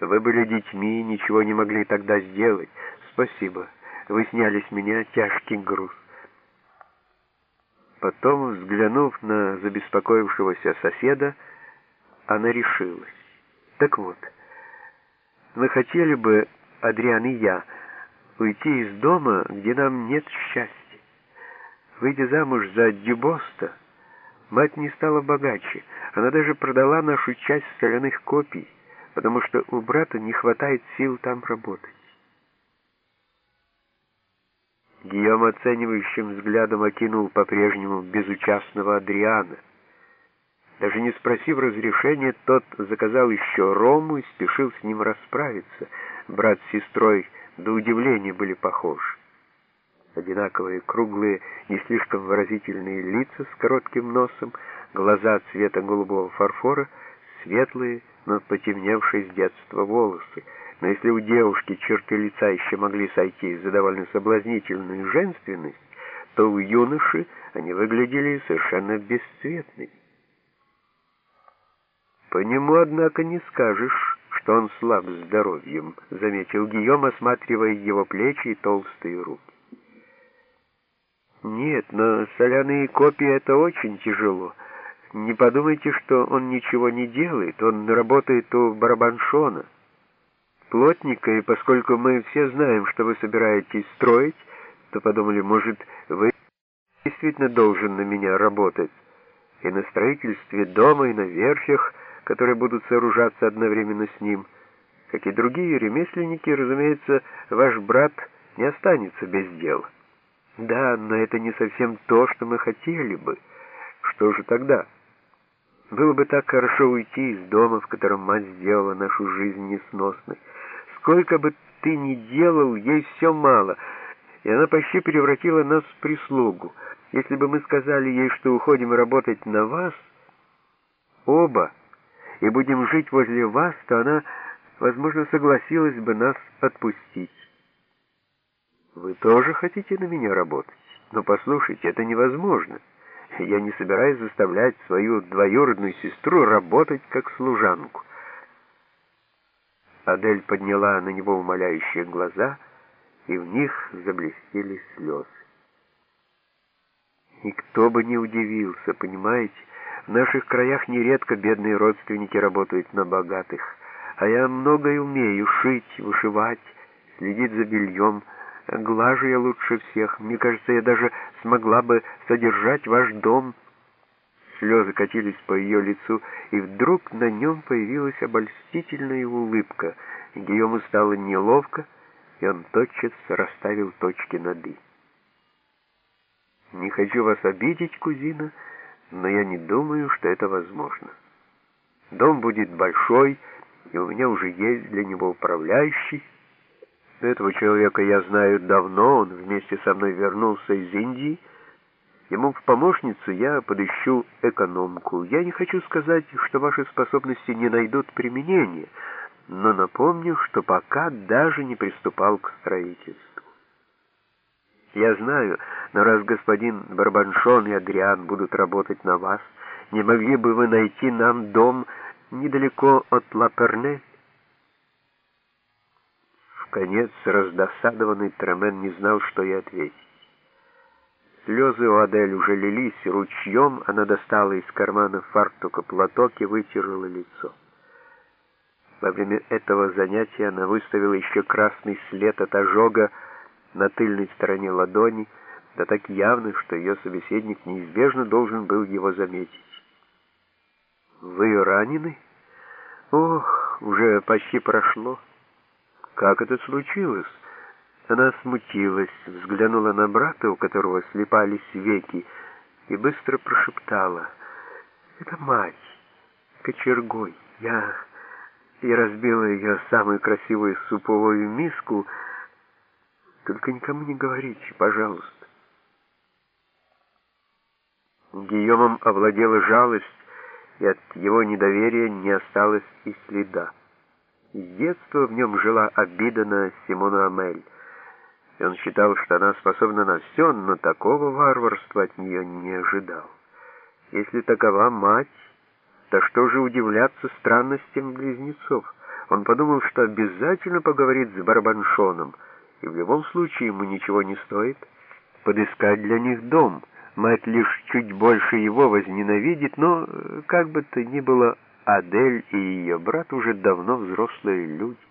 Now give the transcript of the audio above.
Вы были детьми и ничего не могли тогда сделать. Спасибо. Вы сняли с меня тяжкий груз. Потом, взглянув на забеспокоившегося соседа, она решилась. Так вот, мы хотели бы, Адриан и я, уйти из дома, где нам нет счастья. Выйдя замуж за Дюбоста, мать не стала богаче. Она даже продала нашу часть соляных копий, потому что у брата не хватает сил там работать. Гийом оценивающим взглядом окинул по-прежнему безучастного Адриана. Даже не спросив разрешения, тот заказал еще рому и спешил с ним расправиться. Брат с сестрой до удивления были похожи. Одинаковые, круглые, не слишком выразительные лица с коротким носом, глаза цвета голубого фарфора, светлые, но потемневшие с детства волосы. Но если у девушки черты лица еще могли сойти за довольно соблазнительную женственность, то у юноши они выглядели совершенно бесцветными. «По нему, однако, не скажешь, что он слаб здоровьем», — заметил Гийом, осматривая его плечи и толстые руки. «Нет, но соляные копии — это очень тяжело. Не подумайте, что он ничего не делает, он работает у Барабаншона, плотника, и поскольку мы все знаем, что вы собираетесь строить, то подумали, может, вы действительно должен на меня работать, и на строительстве дома, и на верфях, которые будут сооружаться одновременно с ним. Как и другие ремесленники, разумеется, ваш брат не останется без дела. Да, но это не совсем то, что мы хотели бы. Что же тогда? Было бы так хорошо уйти из дома, в котором мать сделала нашу жизнь несносной. Сколько бы ты ни делал, ей все мало, и она почти превратила нас в прислугу. Если бы мы сказали ей, что уходим работать на вас, оба, и будем жить возле вас, то она, возможно, согласилась бы нас отпустить. Вы тоже хотите на меня работать? Но послушайте, это невозможно. Я не собираюсь заставлять свою двоюродную сестру работать как служанку. Адель подняла на него умоляющие глаза, и в них заблестели слезы. И кто бы не удивился, понимаете, в наших краях нередко бедные родственники работают на богатых, а я многое умею шить, вышивать, следить за бельем, глажу я лучше всех. Мне кажется, я даже смогла бы содержать ваш дом. Слезы катились по ее лицу, и вдруг на нем появилась обольстительная улыбка. Гийому стало неловко, и он тотчас расставил точки над «и». «Не хочу вас обидеть, кузина, но я не думаю, что это возможно. Дом будет большой, и у меня уже есть для него управляющий. Этого человека я знаю давно, он вместе со мной вернулся из Индии, Ему в помощницу я подыщу экономку. Я не хочу сказать, что ваши способности не найдут применения, но напомню, что пока даже не приступал к строительству. Я знаю, но раз господин Барбаншон и Адриан будут работать на вас, не могли бы вы найти нам дом недалеко от Лаперне? Конец раздосадованный Тремен не знал, что и ответить. Слезы у Адель уже лились ручьем, она достала из кармана фартука платок и вытерла лицо. Во время этого занятия она выставила еще красный след от ожога на тыльной стороне ладони, да так явно, что ее собеседник неизбежно должен был его заметить. «Вы ранены?» «Ох, уже почти прошло. Как это случилось?» Она смутилась, взглянула на брата, у которого слепались веки, и быстро прошептала. «Это мать, кочергой. Я... я разбила ее самую красивую суповую миску. Только никому не говорите, пожалуйста». Гийомом овладела жалость, и от его недоверия не осталось и следа. С детства в нем жила обида на Симону Амель и он считал, что она способна на все, но такого варварства от нее не ожидал. Если такова мать, то что же удивляться странностям близнецов? Он подумал, что обязательно поговорит с Барабаншоном, и в любом случае ему ничего не стоит подыскать для них дом. Мать лишь чуть больше его возненавидит, но, как бы то ни было, Адель и ее брат уже давно взрослые люди.